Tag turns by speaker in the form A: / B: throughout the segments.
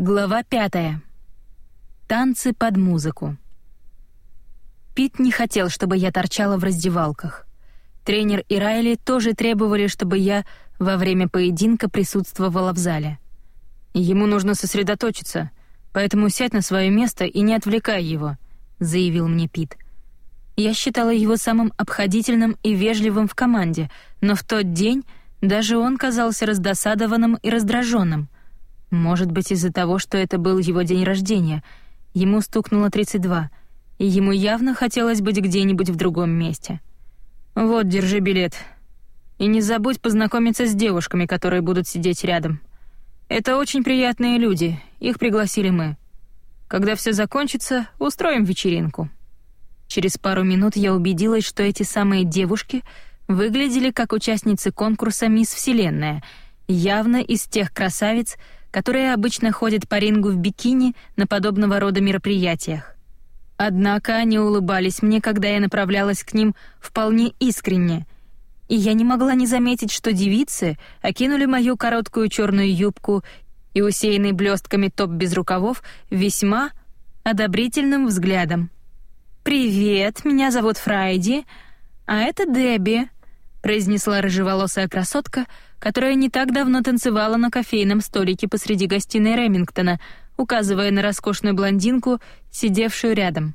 A: Глава пятая. Танцы под музыку. Пит не хотел, чтобы я торчала в раздевалках. Тренер и Райли тоже требовали, чтобы я во время поединка присутствовала в зале. Ему нужно сосредоточиться, поэтому сядь на свое место и не отвлекай его, заявил мне Пит. Я считала его самым обходительным и вежливым в команде, но в тот день даже он казался раздосадованным и раздраженным — может быть, из-за того, что это был его день рождения. Ему стукнуло 32, и ему явно хотелось быть где-нибудь в другом месте. Вот, держи билет. И не забудь познакомиться с девушками, которые будут сидеть рядом. Это очень приятные люди, их пригласили мы. Когда все закончится, устроим вечеринку. Через пару минут я убедилась, что эти самые девушки выглядели как участницы конкурса Мисс Вселенная, явно из тех красавиц, которые обычно ходят по рингу в бикини на подобного рода мероприятиях. Однако они улыбались мне, когда я направлялась к ним вполне искренне, и я не могла не заметить, что девицы окинули мою короткую черную юбку и усеянный блестками топ без рукавов весьма одобрительным взглядом. «Привет, меня зовут Фрайди, а это Дебби», — произнесла рыжеволосая красотка — которая не так давно танцевала на кофейном столике посреди гостиной Ремингтона, указывая на роскошную блондинку, сидевшую рядом.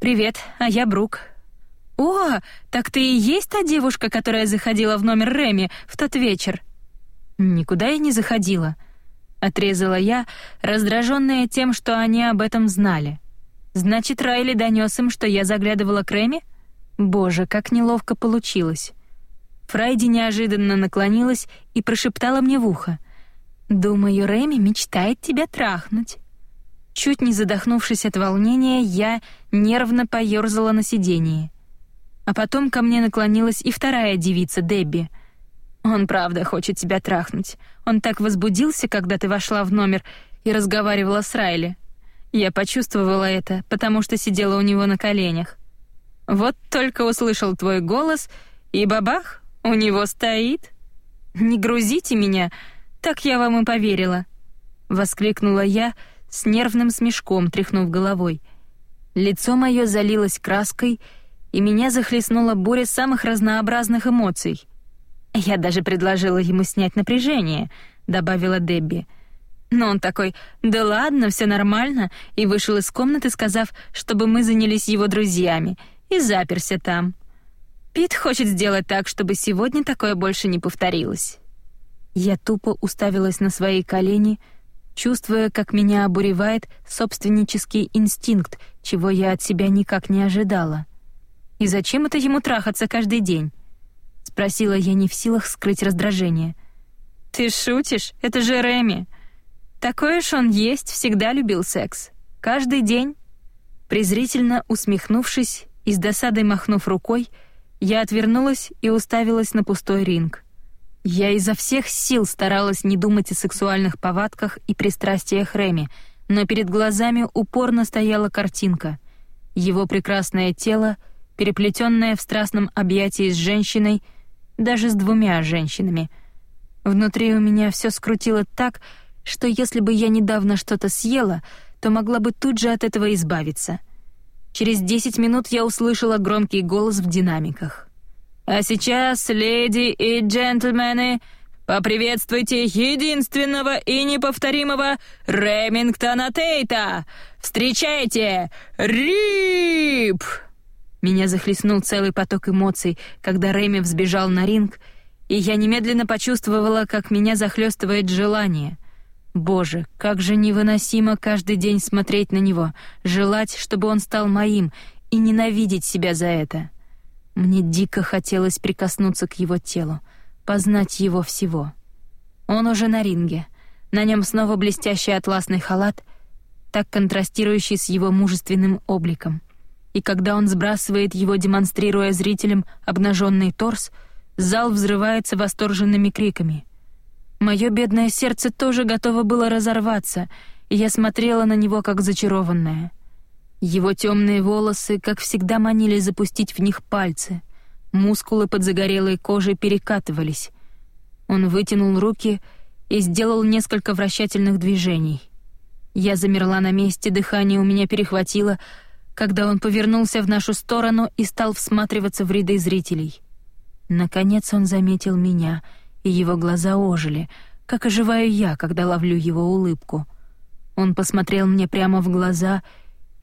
A: «Привет, а я Брук». «О, так ты и есть та девушка, которая заходила в номер Реми в тот вечер?» «Никуда я не заходила», — отрезала я, раздраженная тем, что они об этом знали. «Значит, Райли донес им, что я заглядывала к Реми? Боже, как неловко получилось». Фрайди неожиданно наклонилась и прошептала мне в ухо. «Думаю, Рэми мечтает тебя трахнуть». Чуть не задохнувшись от волнения, я нервно поёрзала на сиденье. А потом ко мне наклонилась и вторая девица, Дебби. «Он правда хочет тебя трахнуть. Он так возбудился, когда ты вошла в номер и разговаривала с Райли. Я почувствовала это, потому что сидела у него на коленях. Вот только услышал твой голос, и бабах, у него стоит? Не грузите меня, так я вам и поверила, воскликнула я с нервным смешком, тряхнув головой. Лицо мое залилось краской, и меня захлестнула буря самых разнообразных эмоций. Я даже предложила ему снять напряжение, добавила Дебби. Но он такой: "Да ладно, все нормально", и вышел из комнаты, сказав, чтобы мы занялись его друзьями, и заперся там. Пит хочет сделать так, чтобы сегодня такое больше не повторилось. Я тупо уставилась на свои колени, чувствуя, как меня обуревает собственнический инстинкт, чего я от себя никак не ожидала. И зачем это ему трахаться каждый день? спросила я не в силах скрыть раздражение. Ты шутишь? Это же Реми. Такой уж он есть, всегда любил секс. Каждый день. Презрительно усмехнувшись и с досадой махнув рукой, я отвернулась и уставилась на пустой ринг. Я изо всех сил старалась не думать о сексуальных повадках и пристрастиях Реми, но перед глазами упорно стояла картинка. Его прекрасное тело, переплетенное в страстном объятии с женщиной, даже с двумя женщинами. Внутри у меня все скрутило так, что если бы я недавно что-то съела, то могла бы тут же от этого избавиться — Через десять минут я услышала громкий голос в динамиках. «А сейчас, леди и джентльмены, поприветствуйте единственного и неповторимого Ремингтона Тейта! Встречайте, Рип!» Меня захлестнул целый поток эмоций, когда Рэми взбежал на ринг, и я немедленно почувствовала, как меня захлестывает желание — Боже, как же невыносимо каждый день смотреть на него, желать, чтобы он стал моим, и ненавидеть себя за это. Мне дико хотелось прикоснуться к его телу, познать его всего. Он уже на ринге. На нем снова блестящий атласный халат, так контрастирующий с его мужественным обликом. И когда он сбрасывает его, демонстрируя зрителям обнаженный торс, зал взрывается восторженными криками — Мое бедное сердце тоже готово было разорваться, и я смотрела на него как зачарованная. Его темные волосы, как всегда, манили запустить в них пальцы. Мускулы под загорелой кожей перекатывались. Он вытянул руки и сделал несколько вращательных движений. Я замерла на месте, дыхание у меня перехватило, когда он повернулся в нашу сторону и стал всматриваться в ряды зрителей. Наконец он заметил меня, и его глаза ожили, как оживаю я, когда ловлю его улыбку. Он посмотрел мне прямо в глаза,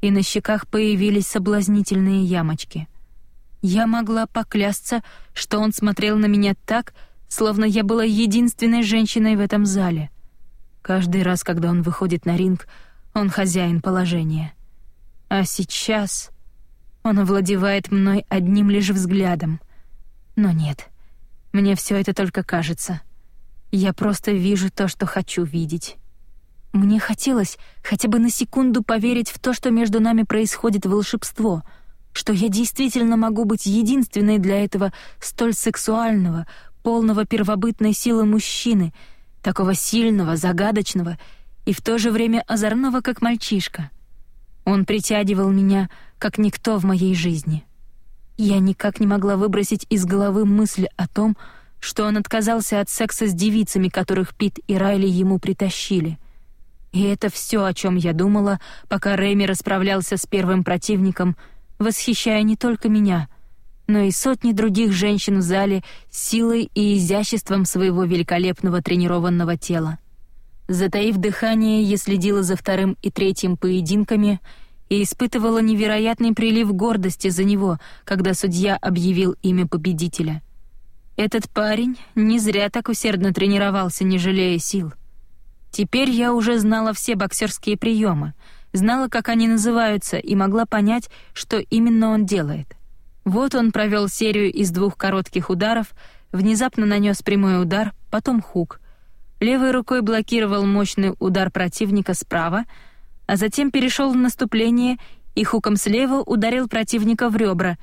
A: и на щеках появились соблазнительные ямочки. Я могла поклясться, что он смотрел на меня так, словно я была единственной женщиной в этом зале. Каждый раз, когда он выходит на ринг, он хозяин положения. А сейчас он овладевает мной одним лишь взглядом. Но нет, мне все это только кажется. Я просто вижу то, что хочу видеть. Мне хотелось хотя бы на секунду поверить в то, что между нами происходит волшебство, что я действительно могу быть единственной для этого столь сексуального, полного первобытной силы мужчины, такого сильного, загадочного и в то же время озорного, как мальчишка. Он притягивал меня, как никто в моей жизни. Я никак не могла выбросить из головы мысль о том, что он отказался от секса с девицами, которых Пит и Райли ему притащили. И это все, о чем я думала, пока Рэми расправлялся с первым противником, восхищая не только меня, но и сотни других женщин в зале силой и изяществом своего великолепного тренированного тела. Затаив дыхание, я следила за вторым и третьим поединками — и испытывала невероятный прилив гордости за него, когда судья объявил имя победителя. Этот парень не зря так усердно тренировался, не жалея сил. Теперь я уже знала все боксерские приемы, знала, как они называются, и могла понять, что именно он делает. Вот он провел серию из двух коротких ударов, внезапно нанес прямой удар, потом хук. Левой рукой блокировал мощный удар противника справа, а затем перешел в наступление и хуком слева ударил противника в ребра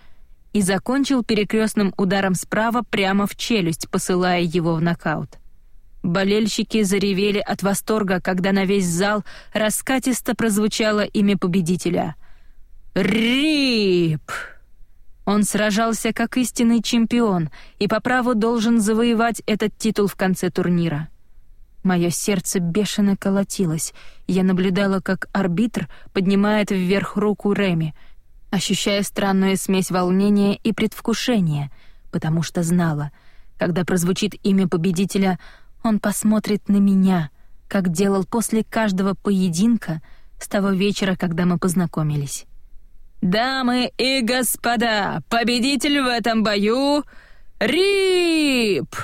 A: и закончил перекрестным ударом справа прямо в челюсть, посылая его в нокаут. Болельщики заревели от восторга, когда на весь зал раскатисто прозвучало имя победителя. «Рип!» Он сражался как истинный чемпион и по праву должен завоевать этот титул в конце турнира. Мое сердце бешено колотилось. Я наблюдала, как арбитр поднимает вверх руку Реми, ощущая странную смесь волнения и предвкушения, потому что знала, когда прозвучит имя победителя, он посмотрит на меня, как делал после каждого поединка с того вечера, когда мы познакомились. «Дамы и господа, победитель в этом бою — Рип!»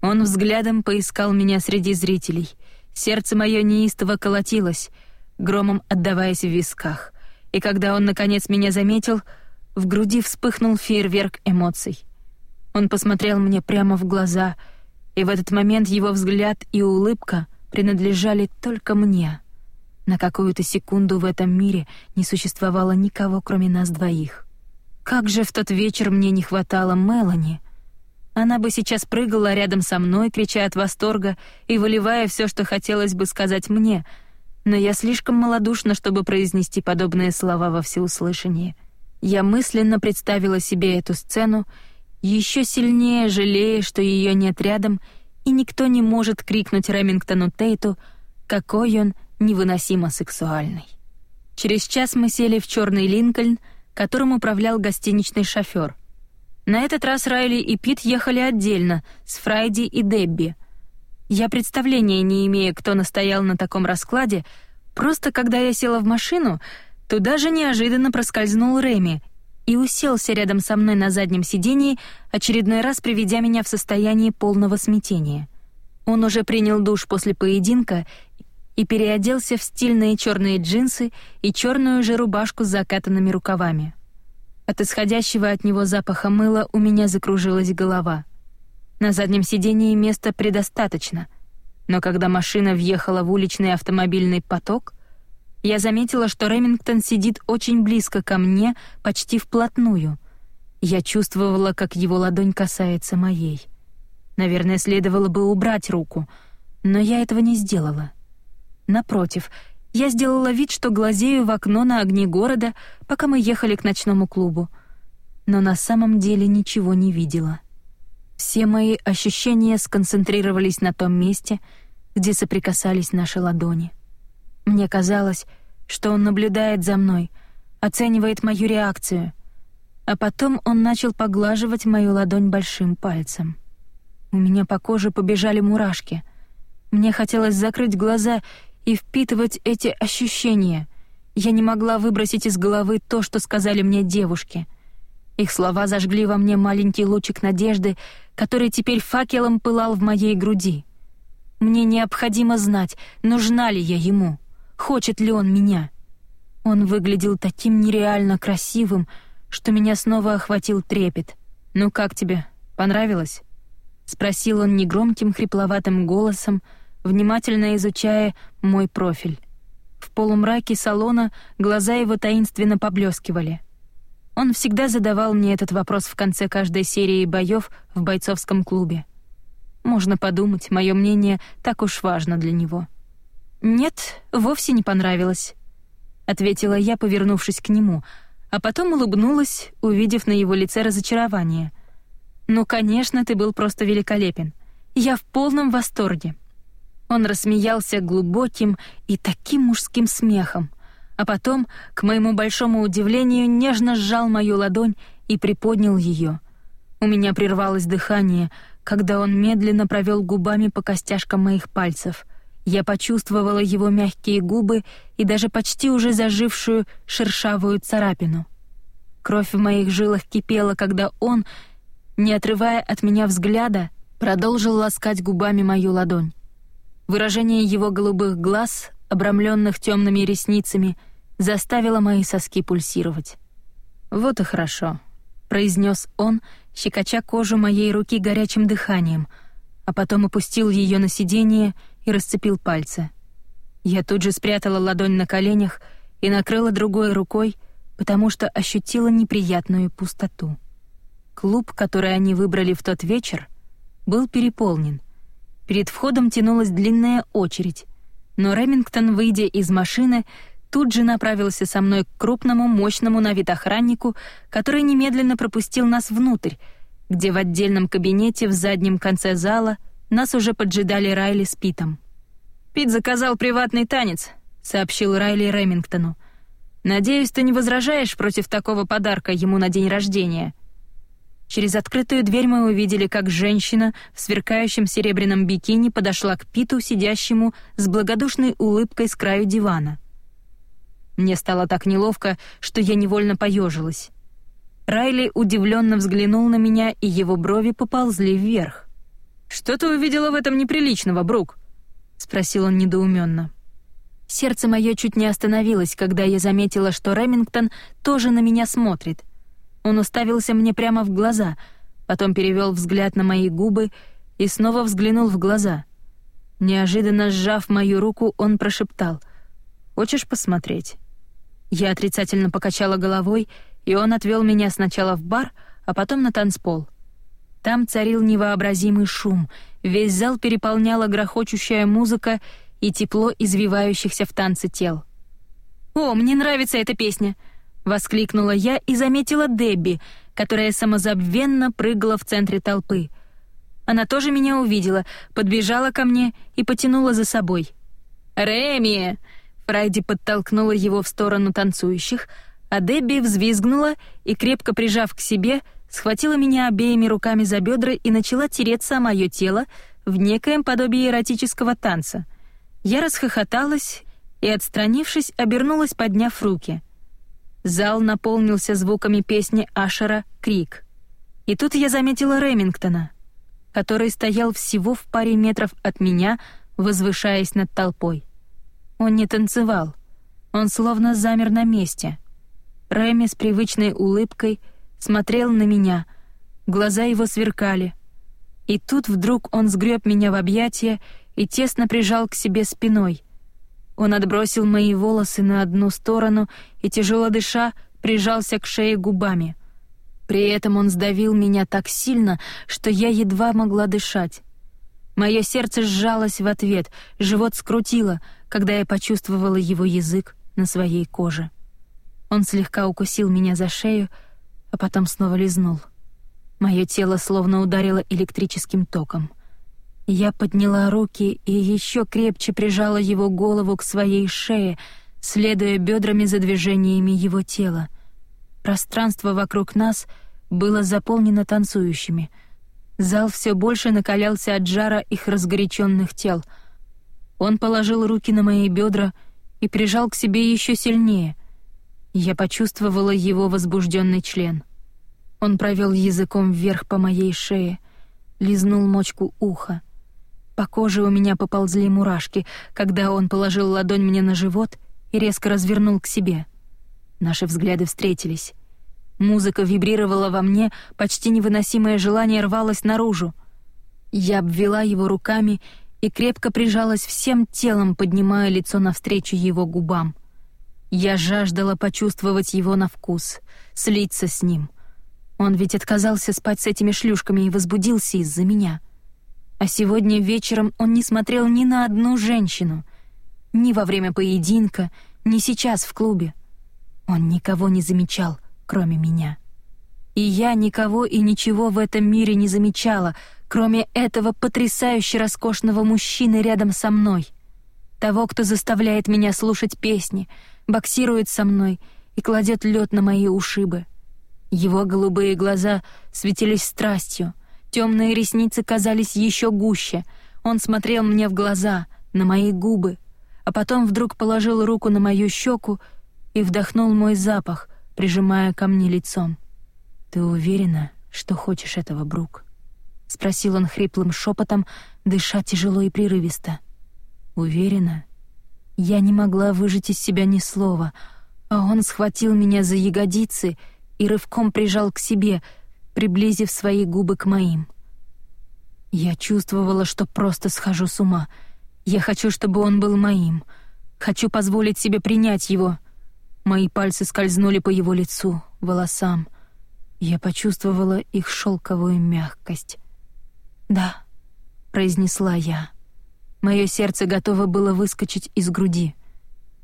A: Он взглядом поискал меня среди зрителей. Сердце мое неистово колотилось, громом отдаваясь в висках. И когда он, наконец, меня заметил, в груди вспыхнул фейерверк эмоций. Он посмотрел мне прямо в глаза, и в этот момент его взгляд и улыбка принадлежали только мне. На какую-то секунду в этом мире не существовало никого, кроме нас двоих. Как же в тот вечер мне не хватало Мелани — она бы сейчас прыгала рядом со мной, крича от восторга и выливая все, что хотелось бы сказать мне, но я слишком малодушна, чтобы произнести подобные слова во всеуслышание. Я мысленно представила себе эту сцену, еще сильнее жалея, что ее нет рядом, и никто не может крикнуть Ремингтону Тейту, какой он невыносимо сексуальный. Через час мы сели в черный Линкольн, которым управлял гостиничный шофер — на этот раз Райли и Пит ехали отдельно, с Фрайди и Дебби. Я представления не имею, кто настоял на таком раскладе, просто когда я села в машину, туда же неожиданно проскользнул Реми и уселся рядом со мной на заднем сидении, очередной раз приведя меня в состояние полного смятения. Он уже принял душ после поединка и переоделся в стильные черные джинсы и черную же рубашку с закатанными рукавами. От исходящего от него запаха мыла у меня закружилась голова. На заднем сидении места предостаточно, но когда машина въехала в уличный автомобильный поток, я заметила, что Ремингтон сидит очень близко ко мне, почти вплотную. Я чувствовала, как его ладонь касается моей. Наверное, следовало бы убрать руку, но я этого не сделала. Напротив, я сделала вид, что глазею в окно на огни города, пока мы ехали к ночному клубу. Но на самом деле ничего не видела. Все мои ощущения сконцентрировались на том месте, где соприкасались наши ладони. Мне казалось, что он наблюдает за мной, оценивает мою реакцию. А потом он начал поглаживать мою ладонь большим пальцем. У меня по коже побежали мурашки. Мне хотелось закрыть глаза и впитывать эти ощущения. Я не могла выбросить из головы то, что сказали мне девушки. Их слова зажгли во мне маленький лучик надежды, который теперь факелом пылал в моей груди. Мне необходимо знать, нужна ли я ему, хочет ли он меня. Он выглядел таким нереально красивым, что меня снова охватил трепет. «Ну как тебе? Понравилось?» — спросил он негромким хрипловатым голосом, внимательно изучая мой профиль. В полумраке салона глаза его таинственно поблескивали. Он всегда задавал мне этот вопрос в конце каждой серии боев в бойцовском клубе. Можно подумать, мое мнение так уж важно для него. «Нет, вовсе не понравилось», — ответила я, повернувшись к нему, а потом улыбнулась, увидев на его лице разочарование. «Ну, конечно, ты был просто великолепен. Я в полном восторге». Он рассмеялся глубоким и таким мужским смехом, а потом, к моему большому удивлению, нежно сжал мою ладонь и приподнял ее. У меня прервалось дыхание, когда он медленно провел губами по костяшкам моих пальцев. Я почувствовала его мягкие губы и даже почти уже зажившую шершавую царапину. Кровь в моих жилах кипела, когда он, не отрывая от меня взгляда, продолжил ласкать губами мою ладонь. Выражение его голубых глаз обрамленных темными ресницами, заставила мои соски пульсировать. «Вот и хорошо», — произнес он, щекоча кожу моей руки горячим дыханием, а потом опустил ее на сиденье и расцепил пальцы. Я тут же спрятала ладонь на коленях и накрыла другой рукой, потому что ощутила неприятную пустоту. Клуб, который они выбрали в тот вечер, был переполнен. Перед входом тянулась длинная очередь, но Ремингтон, выйдя из машины, тут же направился со мной к крупному, мощному на вид охраннику, который немедленно пропустил нас внутрь, где в отдельном кабинете в заднем конце зала нас уже поджидали Райли с Питом. «Пит заказал приватный танец», — сообщил Райли Ремингтону. «Надеюсь, ты не возражаешь против такого подарка ему на день рождения?» Через открытую дверь мы увидели, как женщина в сверкающем серебряном бикини подошла к Питу, сидящему с благодушной улыбкой с краю дивана. Мне стало так неловко, что я невольно поежилась. Райли удивленно взглянул на меня, и его брови поползли вверх. «Что ты увидела в этом неприличного, Брук?» — спросил он недоуменно. Сердце мое чуть не остановилось, когда я заметила, что Ремингтон тоже на меня смотрит — он уставился мне прямо в глаза, потом перевел взгляд на мои губы и снова взглянул в глаза. Неожиданно сжав мою руку, он прошептал: "Хочешь посмотреть?" Я отрицательно покачала головой, и он отвел меня сначала в бар, а потом на танцпол. Там царил невообразимый шум, весь зал переполняла грохочущая музыка и тепло извивающихся в танце тел. «О, мне нравится эта песня!» Воскликнула я и заметила Дебби, которая самозабвенно прыгала в центре толпы. Она тоже меня увидела, подбежала ко мне и потянула за собой. «Реми!» Фрайди подтолкнула его в сторону танцующих, а Дебби взвизгнула и, крепко прижав к себе, схватила меня обеими руками за бедра и начала тереться о мое тело в некоем подобии эротического танца. Я расхохоталась и, отстранившись, обернулась, подняв руки. Зал наполнился звуками песни Ашера «Крик». И тут я заметила Ремингтона, который стоял всего в паре метров от меня, возвышаясь над толпой. Он не танцевал, он словно замер на месте. Рэми с привычной улыбкой смотрел на меня, глаза его сверкали. И тут вдруг он сгреб меня в объятия и тесно прижал к себе спиной. Он отбросил мои волосы на одну сторону и, тяжело дыша, прижался к шее губами. При этом он сдавил меня так сильно, что я едва могла дышать. Мое сердце сжалось в ответ, живот скрутило, когда я почувствовала его язык на своей коже. Он слегка укусил меня за шею, а потом снова лизнул. Мое тело словно ударило электрическим током. Я подняла руки и еще крепче прижала его голову к своей шее, следуя бедрами за движениями его тела. Пространство вокруг нас было заполнено танцующими. Зал все больше накалялся от жара их разгоряченных тел. Он положил руки на мои бедра и прижал к себе еще сильнее. Я почувствовала его возбужденный член. Он провел языком вверх по моей шее, лизнул мочку уха. По коже у меня поползли мурашки, когда он положил ладонь мне на живот и резко развернул к себе. Наши взгляды встретились. Музыка вибрировала во мне, почти невыносимое желание рвалось наружу. Я обвела его руками и крепко прижалась всем телом, поднимая лицо навстречу его губам. Я жаждала почувствовать его на вкус, слиться с ним. Он ведь отказался спать с этими шлюшками и возбудился из-за меня. А сегодня вечером он не смотрел ни на одну женщину. Ни во время поединка, ни сейчас в клубе. Он никого не замечал, кроме меня. И я никого и ничего в этом мире не замечала, кроме этого потрясающе роскошного мужчины рядом со мной. Того, кто заставляет меня слушать песни, боксирует со мной и кладет лед на мои ушибы. Его голубые глаза светились страстью — Темные ресницы казались еще гуще. Он смотрел мне в глаза, на мои губы, а потом вдруг положил руку на мою щеку и вдохнул мой запах, прижимая ко мне лицом. «Ты уверена, что хочешь этого, Брук?» — спросил он хриплым шепотом, дыша тяжело и прерывисто. «Уверена?» Я не могла выжать из себя ни слова, а он схватил меня за ягодицы и рывком прижал к себе — приблизив свои губы к моим. Я чувствовала, что просто схожу с ума. Я хочу, чтобы он был моим. Хочу позволить себе принять его. Мои пальцы скользнули по его лицу, волосам. Я почувствовала их шелковую мягкость. «Да», — произнесла я. Мое сердце готово было выскочить из груди.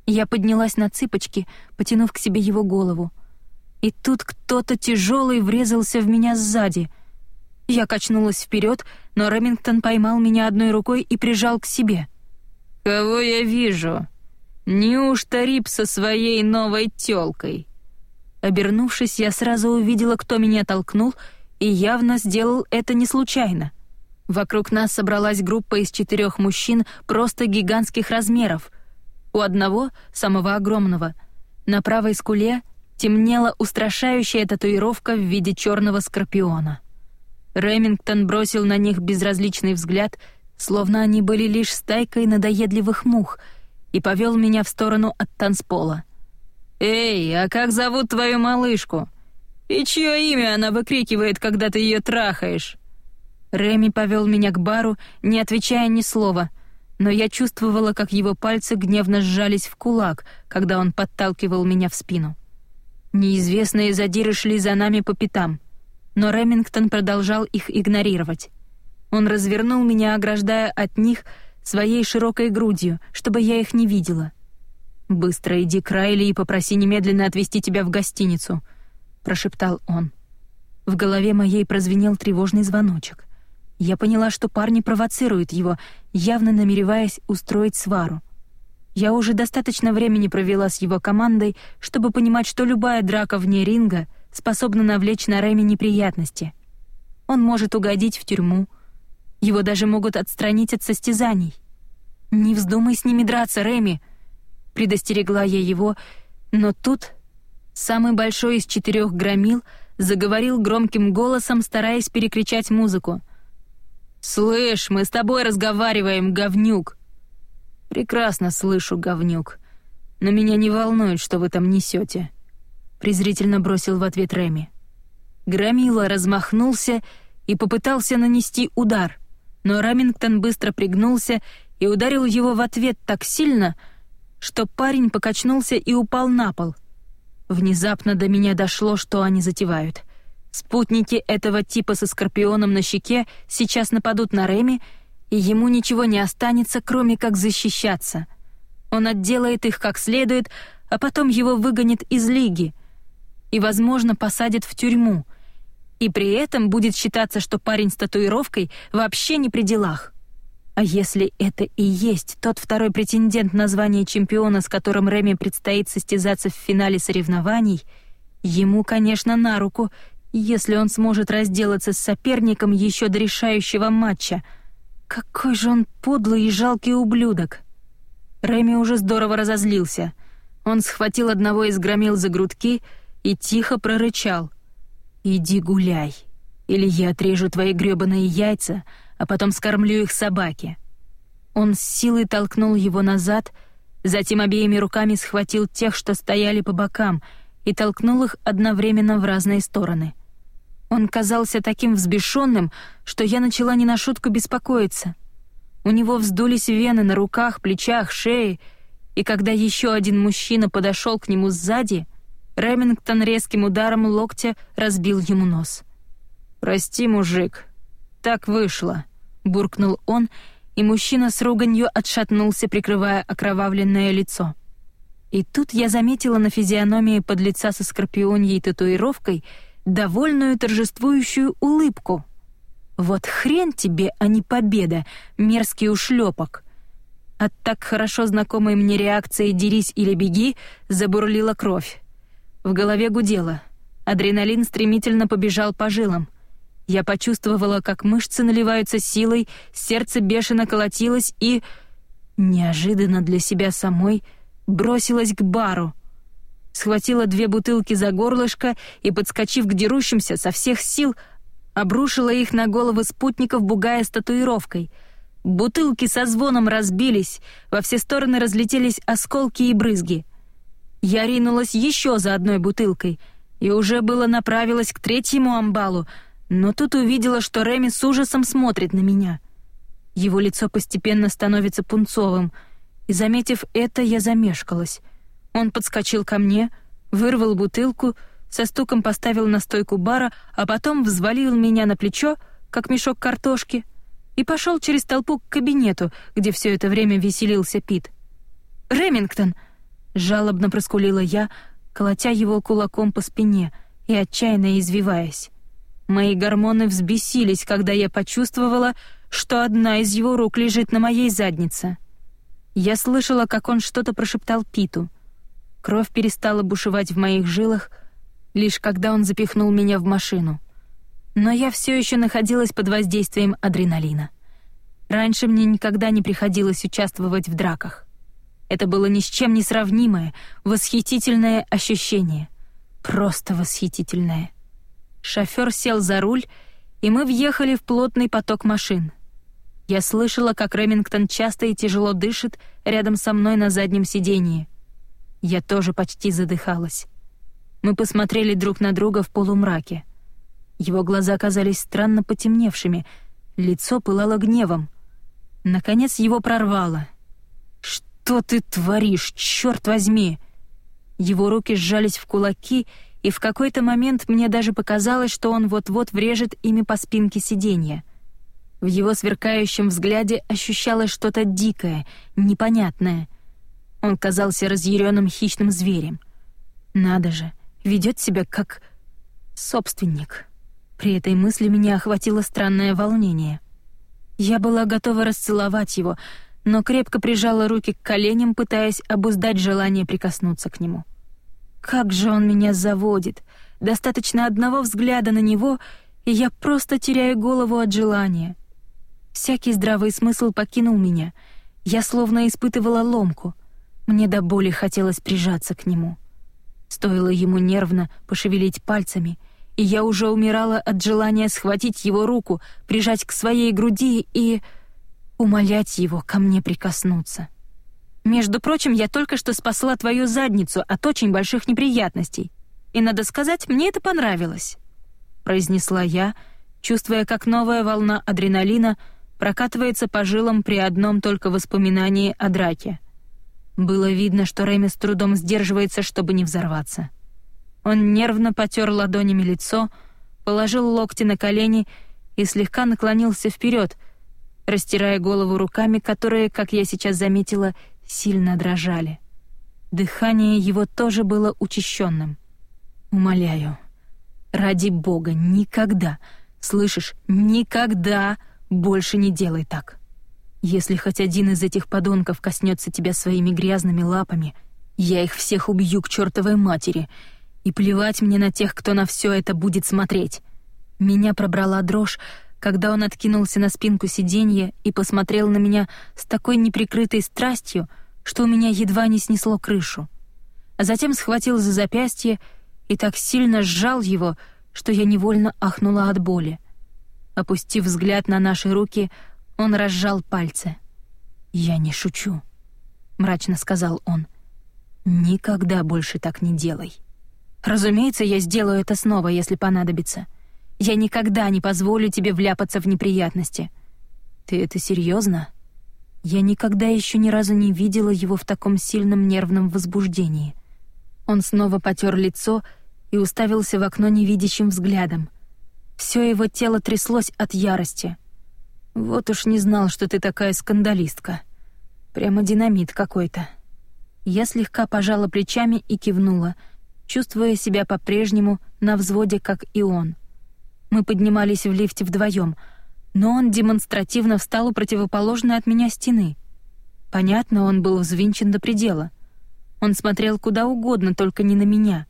A: Я поднялась на цыпочки, потянув к себе его голову — и тут кто-то тяжелый врезался в меня сзади. Я качнулась вперед, но Ремингтон поймал меня одной рукой и прижал к себе. «Кого я вижу? Неужто Рип со своей новой тёлкой?» Обернувшись, я сразу увидела, кто меня толкнул, и явно сделал это не случайно. Вокруг нас собралась группа из четырех мужчин просто гигантских размеров. У одного, самого огромного, на правой скуле темнела устрашающая татуировка в виде черного скорпиона. Ремингтон бросил на них безразличный взгляд, словно они были лишь стайкой надоедливых мух, и повел меня в сторону от танцпола. «Эй, а как зовут твою малышку? И чье имя она выкрикивает, когда ты ее трахаешь?» Реми повел меня к бару, не отвечая ни слова, но я чувствовала, как его пальцы гневно сжались в кулак, когда он подталкивал меня в спину. Неизвестные задиры шли за нами по пятам, но Ремингтон продолжал их игнорировать. Он развернул меня, ограждая от них своей широкой грудью, чтобы я их не видела. «Быстро иди к Райли и попроси немедленно отвезти тебя в гостиницу», — прошептал он. В голове моей прозвенел тревожный звоночек. Я поняла, что парни провоцируют его, явно намереваясь устроить свару. Я уже достаточно времени провела с его командой, чтобы понимать, что любая драка вне ринга способна навлечь на Рэми неприятности. Он может угодить в тюрьму. Его даже могут отстранить от состязаний. «Не вздумай с ними драться, Рэми!» Предостерегла я его, но тут самый большой из четырех громил заговорил громким голосом, стараясь перекричать музыку. «Слышь, мы с тобой разговариваем, говнюк!» «Прекрасно слышу, говнюк. Но меня не волнует, что вы там несете», — презрительно бросил в ответ Реми. Громила размахнулся и попытался нанести удар, но Рамингтон быстро пригнулся и ударил его в ответ так сильно, что парень покачнулся и упал на пол. Внезапно до меня дошло, что они затевают. Спутники этого типа со скорпионом на щеке сейчас нападут на Реми, и ему ничего не останется, кроме как защищаться. Он отделает их как следует, а потом его выгонят из лиги и, возможно, посадят в тюрьму. И при этом будет считаться, что парень с татуировкой вообще не при делах. А если это и есть тот второй претендент на звание чемпиона, с которым Реми предстоит состязаться в финале соревнований, ему, конечно, на руку, если он сможет разделаться с соперником еще до решающего матча. Какой же он подлый и жалкий ублюдок. Реми уже здорово разозлился. Он схватил одного из громил за грудки и тихо прорычал: "Иди гуляй, или я отрежу твои грёбаные яйца, а потом скормлю их собаке». Он с силой толкнул его назад, затем обеими руками схватил тех, что стояли по бокам, и толкнул их одновременно в разные стороны. Он казался таким взбешенным, что я начала не на шутку беспокоиться. У него вздулись вены на руках, плечах, шее, и когда еще один мужчина подошел к нему сзади, Ремингтон резким ударом локтя разбил ему нос. «Прости, мужик, так вышло», — буркнул он, и мужчина с руганью отшатнулся, прикрывая окровавленное лицо. И тут я заметила на физиономии подлеца со скорпионьей татуировкой довольную торжествующую улыбку. «Вот хрен тебе, а не победа, мерзкий ушлепок!» От так хорошо знакомой мне реакции «дерись или беги» забурлила кровь. В голове гудело. Адреналин стремительно побежал по жилам. Я почувствовала, как мышцы наливаются силой, сердце бешено колотилось и... Неожиданно для себя самой бросилась к бару. Схватила две бутылки за горлышко и, подскочив к дерущимся, со всех сил обрушила их на головы спутников, бугая с татуировкой. Бутылки со звоном разбились, во все стороны разлетелись осколки и брызги. Я ринулась еще за одной бутылкой и уже было направилась к третьему амбалу, но тут увидела, что Реми с ужасом смотрит на меня. Его лицо постепенно становится пунцовым, и, заметив это, я замешкалась. Он подскочил ко мне, вырвал бутылку, со стуком поставил на стойку бара, а потом взвалил меня на плечо, как мешок картошки, и пошел через толпу к кабинету, где все это время веселился Пит. «Ремингтон!» — жалобно проскулила я, колотя его кулаком по спине и отчаянно извиваясь. Мои гормоны взбесились, когда я почувствовала, что одна из его рук лежит на моей заднице. Я слышала, как он что-то прошептал Питу. Кровь перестала бушевать в моих жилах, лишь когда он запихнул меня в машину. Но я все еще находилась под воздействием адреналина. Раньше мне никогда не приходилось участвовать в драках. Это было ни с чем не сравнимое, восхитительное ощущение. Просто восхитительное. Шофер сел за руль, и мы въехали в плотный поток машин. Я слышала, как Ремингтон часто и тяжело дышит рядом со мной на заднем сидении. Я тоже почти задыхалась. Мы посмотрели друг на друга в полумраке. Его глаза казались странно потемневшими, лицо пылало гневом. Наконец его прорвало. «Что ты творишь, черт возьми!» Его руки сжались в кулаки, и в какой-то момент мне даже показалось, что он вот-вот врежет ими по спинке сиденья. В его сверкающем взгляде ощущалось что-то дикое, непонятное. Он казался разъяренным хищным зверем. Надо же, ведет себя как собственник. При этой мысли меня охватило странное волнение. Я была готова расцеловать его, но крепко прижала руки к коленям, пытаясь обуздать желание прикоснуться к нему. Как же он меня заводит! Достаточно одного взгляда на него, и я просто теряю голову от желания. Всякий здравый смысл покинул меня. Я словно испытывала ломку. Мне до боли хотелось прижаться к нему. Стоило ему нервно пошевелить пальцами, и я уже умирала от желания схватить его руку, прижать к своей груди и умолять его ко мне прикоснуться. Между прочим, я только что спасла твою задницу от очень больших неприятностей. И надо сказать, мне это понравилось, произнесла я, чувствуя, как новая волна адреналина прокатывается по жилам при одном только воспоминании о драке. Было видно, что Реми с трудом сдерживается, чтобы не взорваться. Он нервно потер ладонями лицо, положил локти на колени и слегка наклонился вперед, растирая голову руками, которые, как я сейчас заметила, сильно дрожали. Дыхание его тоже было учащенным. «Умоляю, ради Бога, никогда, слышишь, никогда больше не делай так. Если хоть один из этих подонков коснется тебя своими грязными лапами, я их всех убью к чертовой матери, и плевать мне на тех, кто на все это будет смотреть. Меня пробрала дрожь, когда он откинулся на спинку сиденья и посмотрел на меня с такой неприкрытой страстью, что у меня едва не снесло крышу. А затем схватил за запястье и так сильно сжал его, что я невольно ахнула от боли. Опустив взгляд на наши руки, он разжал пальцы. «Я не шучу», — мрачно сказал он. «Никогда больше так не делай. Разумеется, я сделаю это снова, если понадобится. Я никогда не позволю тебе вляпаться в неприятности. Ты это серьезно? Я никогда еще ни разу не видела его в таком сильном нервном возбуждении. Он снова потер лицо и уставился в окно невидящим взглядом. Все его тело тряслось от ярости. Вот уж не знал, что ты такая скандалистка. Прямо динамит какой-то. Я слегка пожала плечами и кивнула, чувствуя себя по-прежнему на взводе, как и он. Мы поднимались в лифте вдвоем, но он демонстративно встал у противоположной от меня стены. Понятно, он был взвинчен до предела. Он смотрел куда угодно, только не на меня.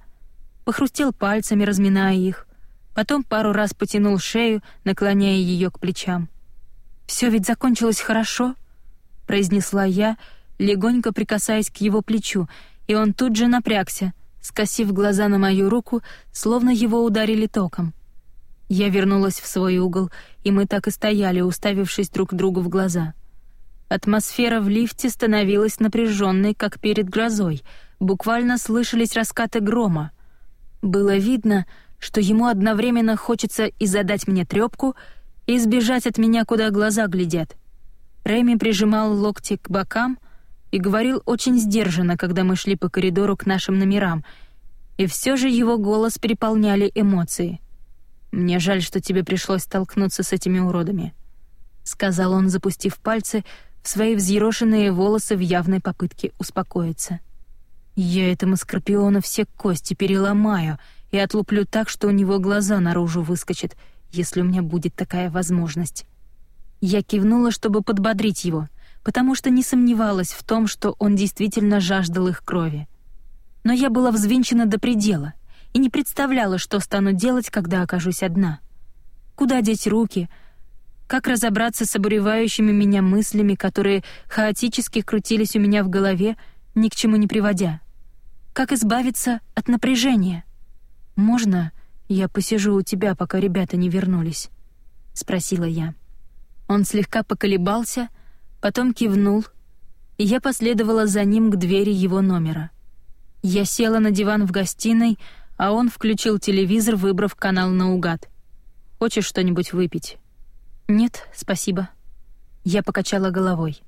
A: Похрустел пальцами, разминая их. Потом пару раз потянул шею, наклоняя ее к плечам. Все ведь закончилось хорошо», — произнесла я, легонько прикасаясь к его плечу, и он тут же напрягся, скосив глаза на мою руку, словно его ударили током. Я вернулась в свой угол, и мы так и стояли, уставившись друг другу в глаза. Атмосфера в лифте становилась напряженной, как перед грозой. Буквально слышались раскаты грома. Было видно, что ему одновременно хочется и задать мне трёпку, и сбежать от меня, куда глаза глядят. Рэми прижимал локти к бокам и говорил очень сдержанно, когда мы шли по коридору к нашим номерам, и все же его голос переполняли эмоции — «Мне жаль, что тебе пришлось столкнуться с этими уродами», — сказал он, запустив пальцы в свои взъерошенные волосы в явной попытке успокоиться. «Я этому скорпиону все кости переломаю и отлуплю так, что у него глаза наружу выскочат, если у меня будет такая возможность». Я кивнула, чтобы подбодрить его, потому что не сомневалась в том, что он действительно жаждал их крови. Но я была взвинчена до предела — и не представляла, что стану делать, когда окажусь одна. Куда деть руки? Как разобраться с обуревающими меня мыслями, которые хаотически крутились у меня в голове, ни к чему не приводя? Как избавиться от напряжения? «Можно я посижу у тебя, пока ребята не вернулись?» — спросила я. Он слегка поколебался, потом кивнул, и я последовала за ним к двери его номера. Я села на диван в гостиной, а он включил телевизор, выбрав канал наугад. «Хочешь что-нибудь выпить?» «Нет, спасибо». Я покачала головой.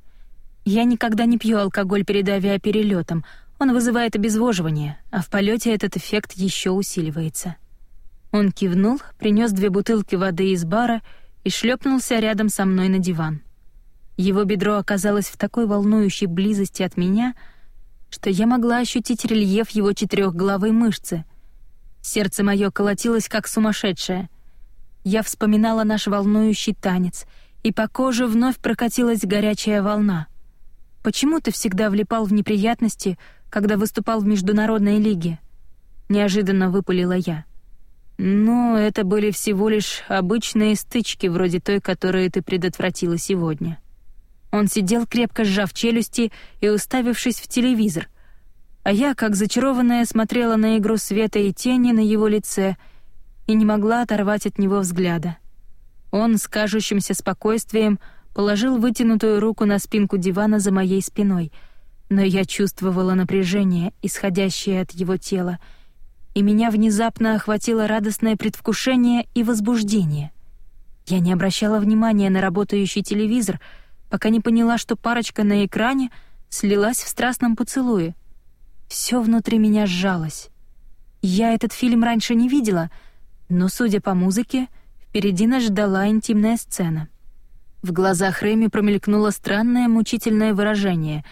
A: «Я никогда не пью алкоголь перед авиаперелетом. Он вызывает обезвоживание, а в полете этот эффект еще усиливается». Он кивнул, принес две бутылки воды из бара и шлепнулся рядом со мной на диван. Его бедро оказалось в такой волнующей близости от меня, что я могла ощутить рельеф его четырехглавой мышцы — Сердце мое колотилось как сумасшедшее. Я вспоминала наш волнующий танец, и по коже вновь прокатилась горячая волна. Почему ты всегда влипал в неприятности, когда выступал в международной лиге? Неожиданно выпалила я. Ну, это были всего лишь обычные стычки, вроде той, которую ты предотвратила сегодня. Он сидел крепко сжав челюсти и уставившись в телевизор, а я, как зачарованная, смотрела на игру света и тени на его лице и не могла оторвать от него взгляда. Он с кажущимся спокойствием положил вытянутую руку на спинку дивана за моей спиной, но я чувствовала напряжение, исходящее от его тела, и меня внезапно охватило радостное предвкушение и возбуждение. Я не обращала внимания на работающий телевизор, пока не поняла, что парочка на экране слилась в страстном поцелуе — все внутри меня сжалось. Я этот фильм раньше не видела, но, судя по музыке, впереди нас ждала интимная сцена. В глазах Рэми промелькнуло странное мучительное выражение.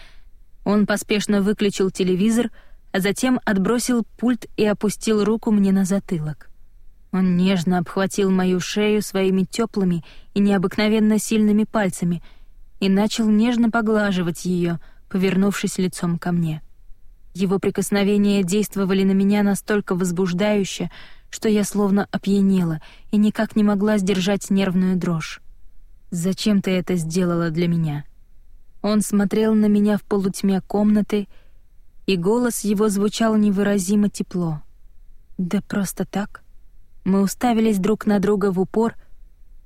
A: Он поспешно выключил телевизор, а затем отбросил пульт и опустил руку мне на затылок. Он нежно обхватил мою шею своими теплыми и необыкновенно сильными пальцами, и начал нежно поглаживать ее, повернувшись лицом ко мне. Его прикосновения действовали на меня настолько возбуждающе, что я словно опьянела и никак не могла сдержать нервную дрожь. «Зачем ты это сделала для меня?» Он смотрел на меня в полутьме комнаты, и голос его звучал невыразимо тепло. «Да просто так». Мы уставились друг на друга в упор,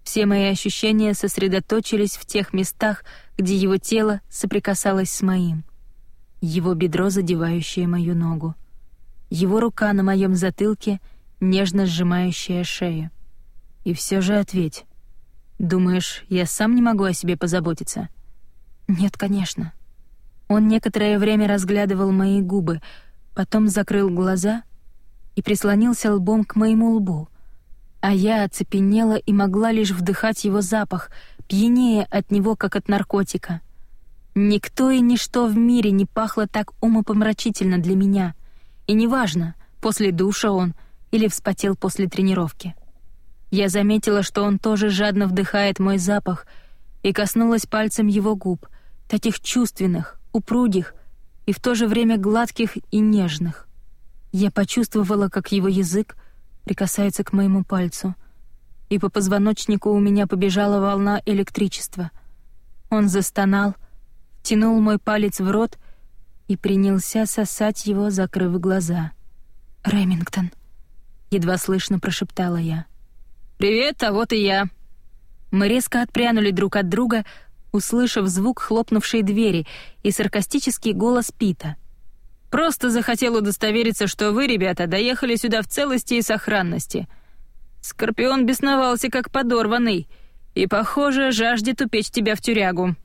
A: все мои ощущения сосредоточились в тех местах, где его тело соприкасалось с моим. Его бедро, задевающее мою ногу. Его рука на моем затылке, нежно сжимающая шею. И все же ответь. Думаешь, я сам не могу о себе позаботиться? Нет, конечно. Он некоторое время разглядывал мои губы, потом закрыл глаза и прислонился лбом к моему лбу, а я оцепенела и могла лишь вдыхать его запах, пьянее от него, как от наркотика. Никто и ничто в мире не пахло так умопомрачительно для меня, и неважно, после душа он или вспотел после тренировки. Я заметила, что он тоже жадно вдыхает мой запах, и коснулась пальцем его губ, таких чувственных, упругих и в то же время гладких и нежных. Я почувствовала, как его язык прикасается к моему пальцу, и по позвоночнику у меня побежала волна электричества. Он застонал, тянул мой палец в рот и принялся сосать его, закрыв глаза. «Ремингтон», — едва слышно прошептала я.
B: «Привет, а вот и я».
A: Мы резко отпрянули друг от друга, услышав звук хлопнувшей двери и саркастический голос Пита.
B: «Просто захотел удостовериться, что вы, ребята, доехали сюда в целости и сохранности. Скорпион бесновался, как подорванный, и, похоже, жаждет упечь тебя в тюрягу».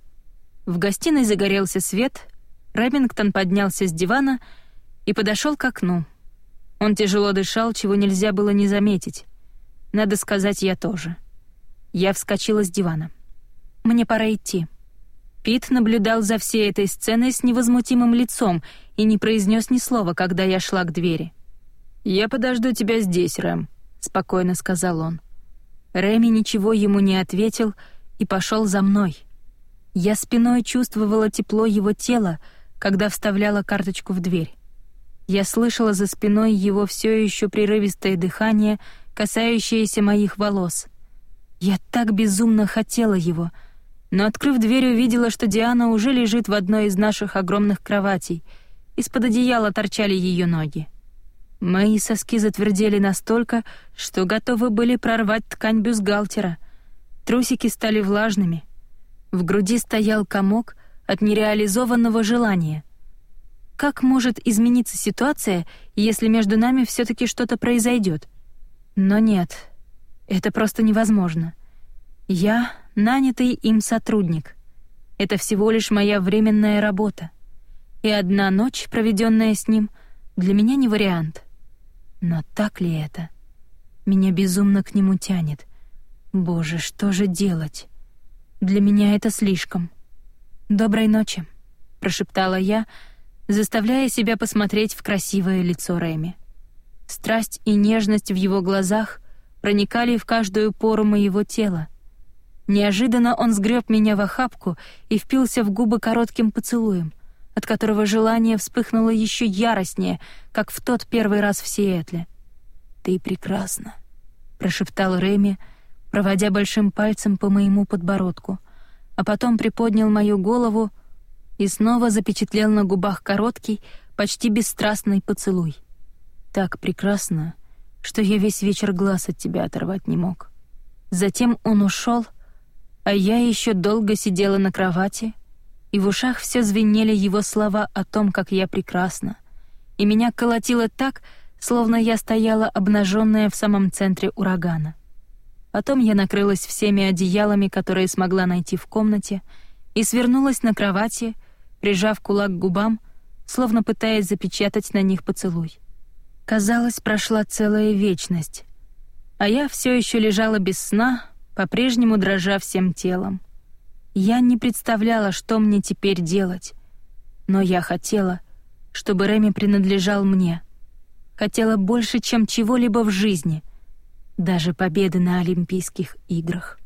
A: В гостиной загорелся свет, Ремингтон поднялся с дивана и подошел к окну. Он тяжело дышал, чего нельзя было не заметить. Надо сказать, я тоже. Я вскочила с дивана. Мне пора идти. Пит наблюдал за всей этой сценой с невозмутимым лицом и не произнес ни слова, когда я шла к двери.
B: «Я подожду тебя здесь, Рэм», — спокойно сказал он.
A: Рэми ничего ему не ответил и пошел за мной. Я спиной чувствовала тепло его тела, когда вставляла карточку в дверь. Я слышала за спиной его все еще прерывистое дыхание, касающееся моих волос. Я так безумно хотела его — но, открыв дверь, увидела, что Диана уже лежит в одной из наших огромных кроватей. Из-под одеяла торчали ее ноги. Мои соски затвердели настолько, что готовы были прорвать ткань бюстгальтера. Трусики стали влажными. В груди стоял комок от нереализованного желания. Как может измениться ситуация, если между нами все таки что-то произойдет? Но нет, это просто невозможно. Я нанятый им сотрудник. Это всего лишь моя временная работа. И одна ночь, проведенная с ним, для меня не вариант. Но так ли это? Меня безумно к нему тянет. Боже, что же делать? Для меня это слишком. Доброй ночи, прошептала я, заставляя себя посмотреть в красивое лицо Рэми. Страсть и нежность в его глазах проникали в каждую пору моего тела, Неожиданно он сгреб меня в охапку и впился в губы коротким поцелуем, от которого желание вспыхнуло еще яростнее, как в тот первый раз в Сиэтле. «Ты прекрасна», — прошептал Реми, проводя большим пальцем по моему подбородку, а потом приподнял мою голову и снова запечатлел на губах короткий, почти бесстрастный поцелуй. «Так прекрасно, что я весь вечер глаз от тебя оторвать не мог». Затем он ушел, — а я еще долго сидела на кровати, и в ушах все звенели его слова о том, как я прекрасна, и меня колотило так, словно я стояла обнаженная в самом центре урагана. Потом я накрылась всеми одеялами, которые смогла найти в комнате, и свернулась на кровати, прижав кулак к губам, словно пытаясь запечатать на них поцелуй. Казалось, прошла целая вечность, а я все еще лежала без сна, по-прежнему дрожа всем телом. Я не представляла, что мне теперь делать, но я хотела, чтобы Реми принадлежал мне. Хотела больше, чем чего-либо в жизни, даже победы на Олимпийских играх.